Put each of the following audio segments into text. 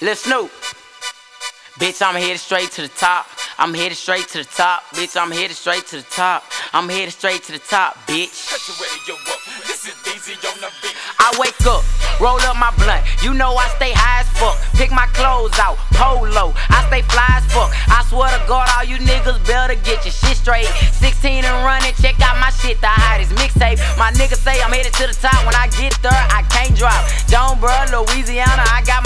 Lil Snupe. Bitch, I'm headed straight to the top. I'm headed straight to the top. Bitch, I'm headed straight to the top. I'm headed straight to the top, bitch. Cut your radio up. This is Daisy on the beat. I wake up, roll up my blunt. You know I stay high as fuck. Pick my clothes out, polo. I stay fly as fuck. I swear to God, all you niggas better get your shit straight. 16 and running, check out my shit, the hottest mixtape. My niggas say I'm headed to the top. When I get there, I can't drop. Jonesboro, Louisiana, I got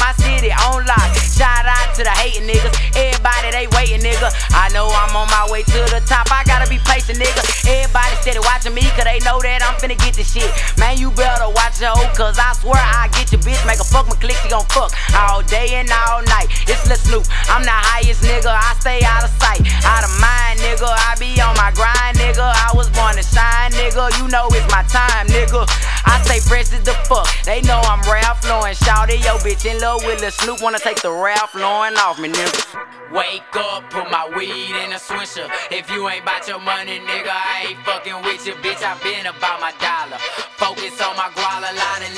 Waiting, nigga. I know I'm on my way to the top. I gotta be patient, nigga. Everybody steady watching me, cause they know that I'm finna get the shit. Man, you better watch your cause I swear I get. Make a fuck my click, she gon' fuck all day and all night. It's Lil Snupe. I'm the highest nigga. I stay out of sight, out of mind, nigga. I be on my grind, nigga. I was born to shine, nigga. You know it's my time, nigga. I stay fresh as the fuck. They know I'm Ralph Lauren. Shout it, yo, bitch in love with Lil Snupe. Wanna take the Ralph Lauren off me, nigga. Wake up, put my weed in a swisher. If you ain't bout your money, nigga, I ain't fucking with you, bitch. I been about my dollar. Focus on my guala. Lot of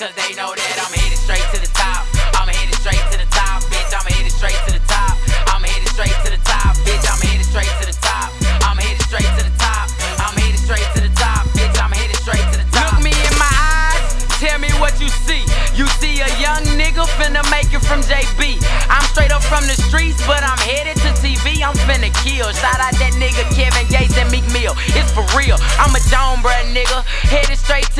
Cause they know that I'm headed straight to the top. I'm headed straight to the top, bitch. I'm headed straight to the top. I'm headed straight to the top, bitch. I'm headed straight to the top. I'm headed straight to the top. I'm headed straight to the top, bitch. I'm headed straight to the top. Look me in my eyes, tell me what you see. You see a young nigga finna make it from JB. I'm straight up from the streets, but I'm headed to TV. I'm finna kill. Shout out that nigga Kevin Gates and Meek Mill. It's for real. I'm a Jonesboro nigga, headed straight to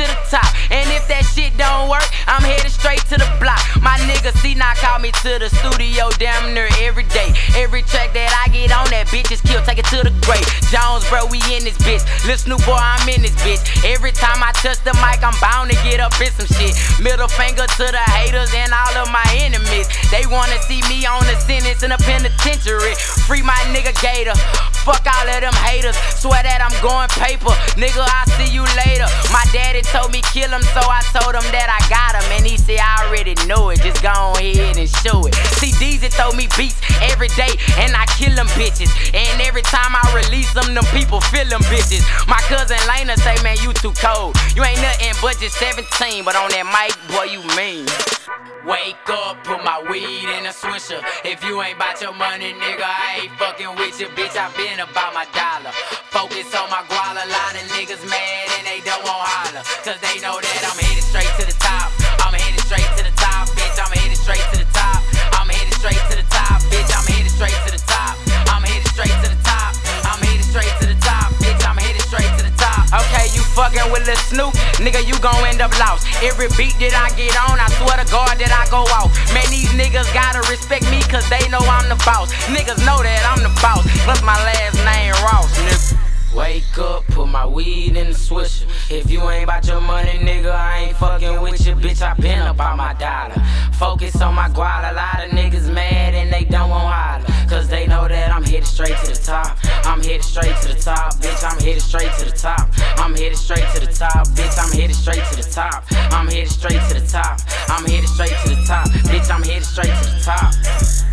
to the studio damn near every day. Every track that I get on, that bitch is killed. Take it to the grave. Jonesboro, we in this bitch. Listen, new boy, I'm in this bitch. Every time I touch the mic, I'm bound to get up in some shit. Middle finger to the haters and all of my enemies. They wanna see me on a sentence in a penitentiary. Free my nigga Gator. Fuck all of them haters. Swear that I'm going paper. Nigga, I'll see you later. My daddy told me kill him, so I told him that I got him. And he said, go ahead and show it. See, Deezy throw me beats every day, and I kill them bitches. And every time I release them, them people feel them bitches. My cousin Lena say, man, you too cold. You ain't nothing but just 17, but on that mic, boy, you mean. Wake up, put my weed in a swisher. If you ain't bout your money, nigga, I ain't fucking with you, bitch. I been about my dollar. Focus on my guala. Lot of niggas mad and they don't want holler. Cause they know fucking with Lil Snupe, nigga, you gon' end up lost. Every beat that I get on, I swear to God that I go out. Man, these niggas gotta respect me cause they know I'm the boss. Niggas know that I'm the boss, plus my my weed in the swisher. If you ain't bout your money, nigga, I ain't fucking with you, bitch. I been up on my dollar. Focus on my guala. A lot of niggas mad and they don't want holler. Cause they know that I'm headed straight to the top. I'm headed straight to the top, bitch. I'm headed straight to the top. I'm headed straight to the top, bitch. I'm headed straight to the top. I'm headed straight to the top. I'm headed straight to the top, bitch. I'm headed straight to the top.